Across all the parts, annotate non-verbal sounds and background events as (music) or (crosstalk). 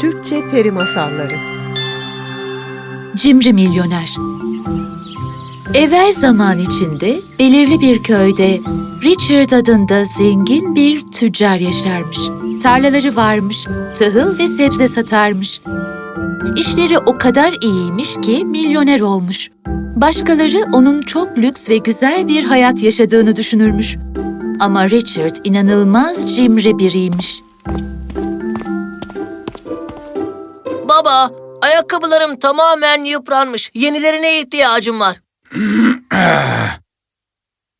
Türkçe Peri Masalları Cimri Milyoner Evvel zaman içinde belirli bir köyde Richard adında zengin bir tüccar yaşarmış. Tarlaları varmış, tahıl ve sebze satarmış. İşleri o kadar iyiymiş ki milyoner olmuş. Başkaları onun çok lüks ve güzel bir hayat yaşadığını düşünürmüş. Ama Richard inanılmaz cimri biriymiş. Baba, ayakkabılarım tamamen yıpranmış. Yenilerine ihtiyacım var. (clears throat)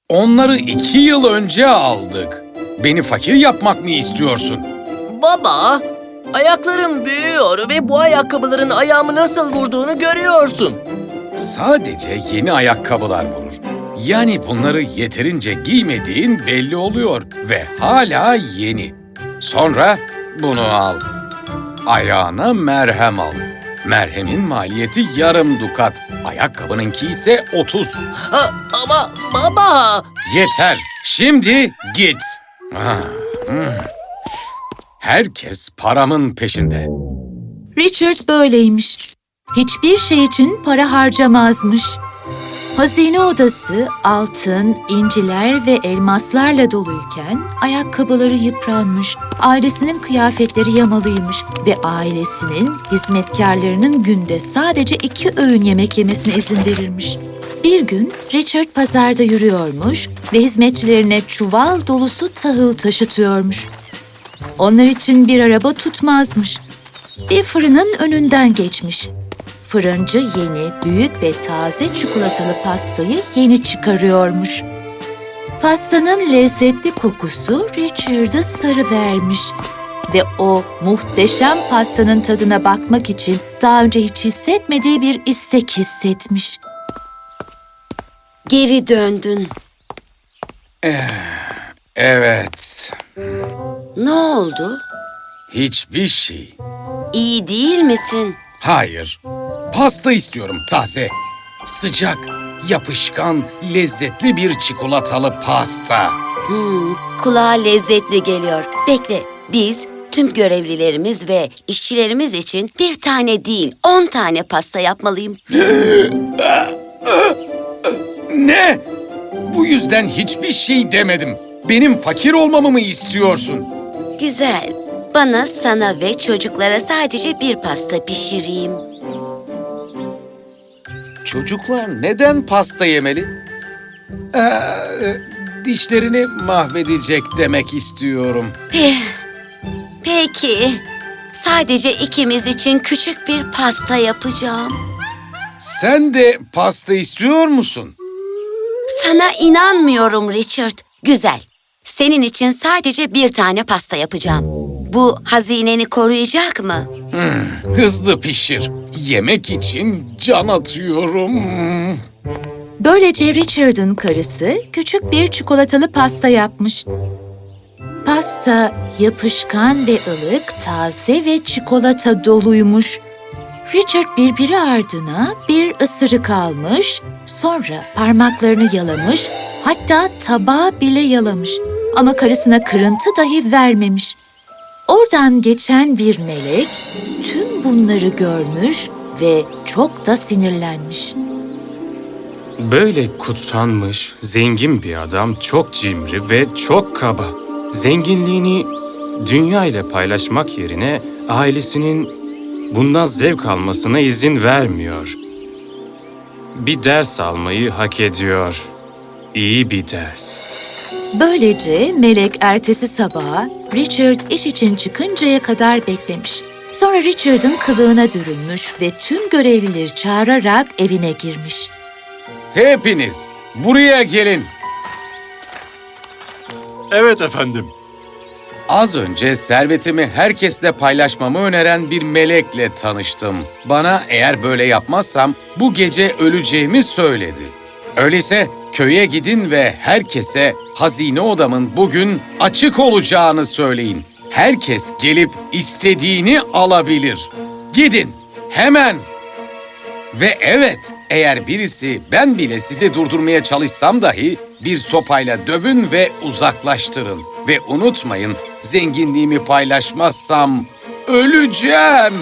Onları iki yıl önce aldık. Beni fakir yapmak mı istiyorsun? Baba, ayaklarım büyüyor ve bu ayakkabıların ayağımı nasıl vurduğunu görüyorsun. Sadece yeni ayakkabılar vurur. Yani bunları yeterince giymediğin belli oluyor ve hala yeni. Sonra bunu al. Ayağına merhem al. Merhemin maliyeti yarım dukat. Ayakkabınınki ise 30. Ha, ama baba, Yeter. Şimdi git. Hmm. Herkes paramın peşinde. Richard böyleymiş. Hiçbir şey için para harcamazmış. Hazine odası altın, inciler ve elmaslarla doluyken ayakkabıları yıpranmış, ailesinin kıyafetleri yamalıymış ve ailesinin hizmetkarlarının günde sadece iki öğün yemek yemesine izin verirmiş. Bir gün Richard pazarda yürüyormuş ve hizmetçilerine çuval dolusu tahıl taşıtıyormuş. Onlar için bir araba tutmazmış bir fırının önünden geçmiş. Fırıncı yeni, büyük ve taze çikolatalı pastayı yeni çıkarıyormuş. Pastanın lezzetli kokusu Richard'ı sarı vermiş ve o muhteşem pastanın tadına bakmak için daha önce hiç hissetmediği bir istek hissetmiş. Geri döndün. Evet, Ne oldu? hiçbir şey. İyi değil misin? Hayır. Pasta istiyorum taze. Sıcak, yapışkan, lezzetli bir çikolatalı pasta. Hmm, kulağa lezzetli geliyor. Bekle, biz tüm görevlilerimiz ve işçilerimiz için bir tane değil, on tane pasta yapmalıyım. (gasps) Ne? Bu yüzden hiçbir şey demedim. Benim fakir olmamı mı istiyorsun? Güzel. Bana, sana ve çocuklara sadece bir pasta pişireyim. Çocuklar neden pasta yemeli? Ee, dişlerini mahvedecek demek istiyorum. Pe- Peki. Sadece ikimiz için küçük bir pasta yapacağım. Sen de pasta istiyor musun? Sana inanmıyorum Richard. Güzel. Senin için sadece bir tane pasta yapacağım. Bu hazineni koruyacak mı? Hızlı pişir. Yemek için can atıyorum. Böylece Richard'ın karısı küçük bir çikolatalı pasta yapmış. Pasta yapışkan ve ılık, taze ve çikolata doluymuş. Richard birbiri ardına bir ısırık almış, sonra parmaklarını yalamış, hatta tabağı bile yalamış. Ama karısına kırıntı dahi vermemiş. Oradan geçen bir melek tüm bunları görmüş ve çok da sinirlenmiş. Böyle kutsanmış, zengin bir adam çok cimri ve çok kaba. Zenginliğini dünya ile paylaşmak yerine ailesinin bundan zevk almasına izin vermiyor. Bir ders almayı hak ediyor. İyi bir ders. Böylece Melek ertesi sabaha Richard iş için çıkıncaya kadar beklemiş. Sonra Richard'ın kılığına bürünmüş ve tüm görevlileri çağırarak evine girmiş. Hepiniz buraya gelin. Evet efendim. Az önce servetimi herkesle paylaşmamı öneren bir melekle tanıştım. Bana eğer böyle yapmazsam bu gece öleceğimi söyledi. Öyleyse köye gidin ve herkese hazine odamın bugün açık olacağını söyleyin. Herkes gelip istediğini alabilir. Gidin hemen. Ve evet, eğer birisi ben bile sizi durdurmaya çalışsam dahi bir sopayla dövün ve uzaklaştırın. Ve unutmayın, zenginliğimi paylaşmazsam öleceğim.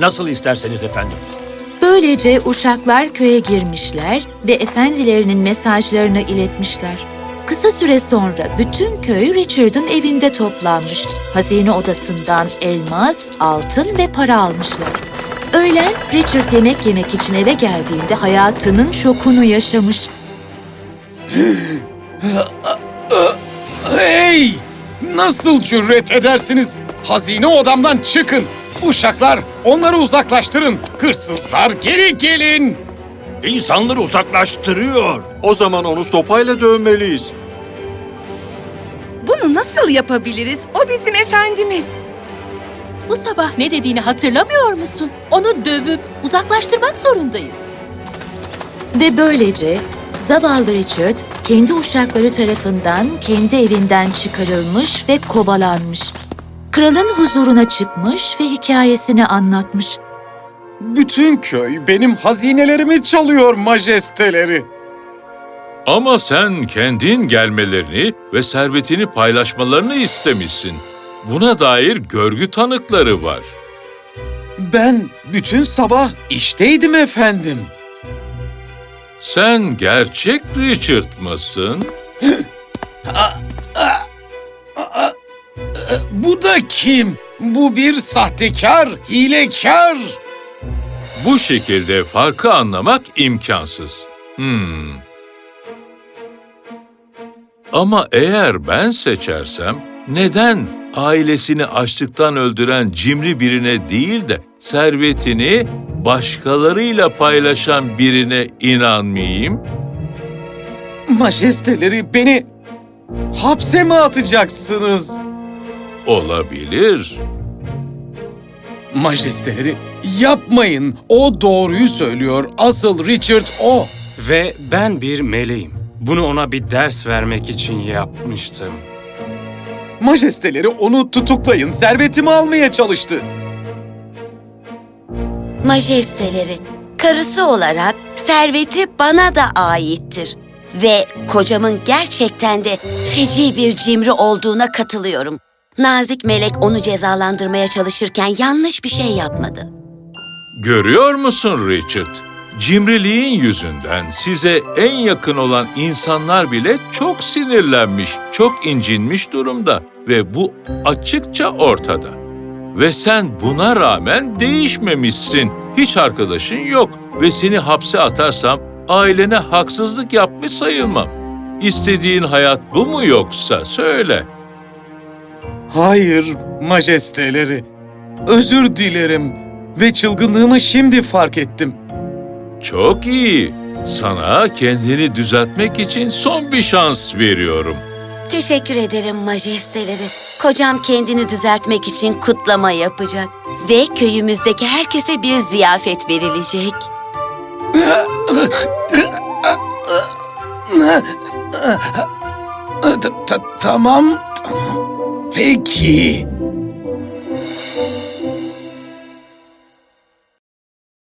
Nasıl isterseniz efendim. Böylece uşaklar köye girmişler ve efendilerinin mesajlarını iletmişler. Kısa süre sonra bütün köy Richard'ın evinde toplanmış. Hazine odasından elmas, altın ve para almışlar. Öğlen Richard yemek yemek için eve geldiğinde hayatının şokunu yaşamış. Hey! Nasıl cüret edersiniz? Hazine odamdan çıkın. Uşaklar onları uzaklaştırın. Hırsızlar geri gelin. İnsanları uzaklaştırıyor. O zaman onu sopayla dövmeliyiz. Bunu nasıl yapabiliriz? O bizim efendimiz. Bu sabah ne dediğini hatırlamıyor musun? Onu dövüp uzaklaştırmak zorundayız. Ve böylece zavallı Richard kendi uşakları tarafından kendi evinden çıkarılmış ve kovalanmış. Kralın huzuruna çıkmış ve hikayesini anlatmış. Bütün köy benim hazinelerimi çalıyor majesteleri. Ama sen kendin gelmelerini ve servetini paylaşmalarını istemişsin. Buna dair görgü tanıkları var. Ben bütün sabah işteydim efendim. Sen gerçek Richard mısın? (gasps) Bu da kim? Bu bir sahtekar, hilekar. Bu şekilde farkı anlamak imkansız. Hmm. Ama eğer ben seçersem neden ailesini açlıktan öldüren cimri birine değil de servetini başkalarıyla paylaşan birine inanmayayım? Majesteleri beni hapse mi atacaksınız? Olabilir. Majesteleri yapmayın. O doğruyu söylüyor. Asıl Richard o. Ve ben bir meleğim. Bunu ona bir ders vermek için yapmıştım. Majesteleri onu tutuklayın. Servetimi almaya çalıştı. Majesteleri, karısı olarak serveti bana da aittir. Ve kocamın gerçekten de feci bir cimri olduğuna katılıyorum. Nazik melek onu cezalandırmaya çalışırken yanlış bir şey yapmadı. Görüyor musun Richard? Cimriliğin yüzünden size en yakın olan insanlar bile çok sinirlenmiş, çok incinmiş durumda ve bu açıkça ortada. Ve sen buna rağmen değişmemişsin. Hiç arkadaşın yok ve seni hapse atarsam ailene haksızlık yapmış sayılmam. İstediğin hayat bu mu yoksa söyle. Hayır, majesteleri. Özür dilerim ve çılgınlığımı şimdi fark ettim. Çok iyi. Sana kendini düzeltmek için son bir şans veriyorum. Teşekkür ederim majesteleri. Kocam kendini düzeltmek için kutlama yapacak. Ve köyümüzdeki herkese bir ziyafet verilecek. Ta- ta- tamam. Peki.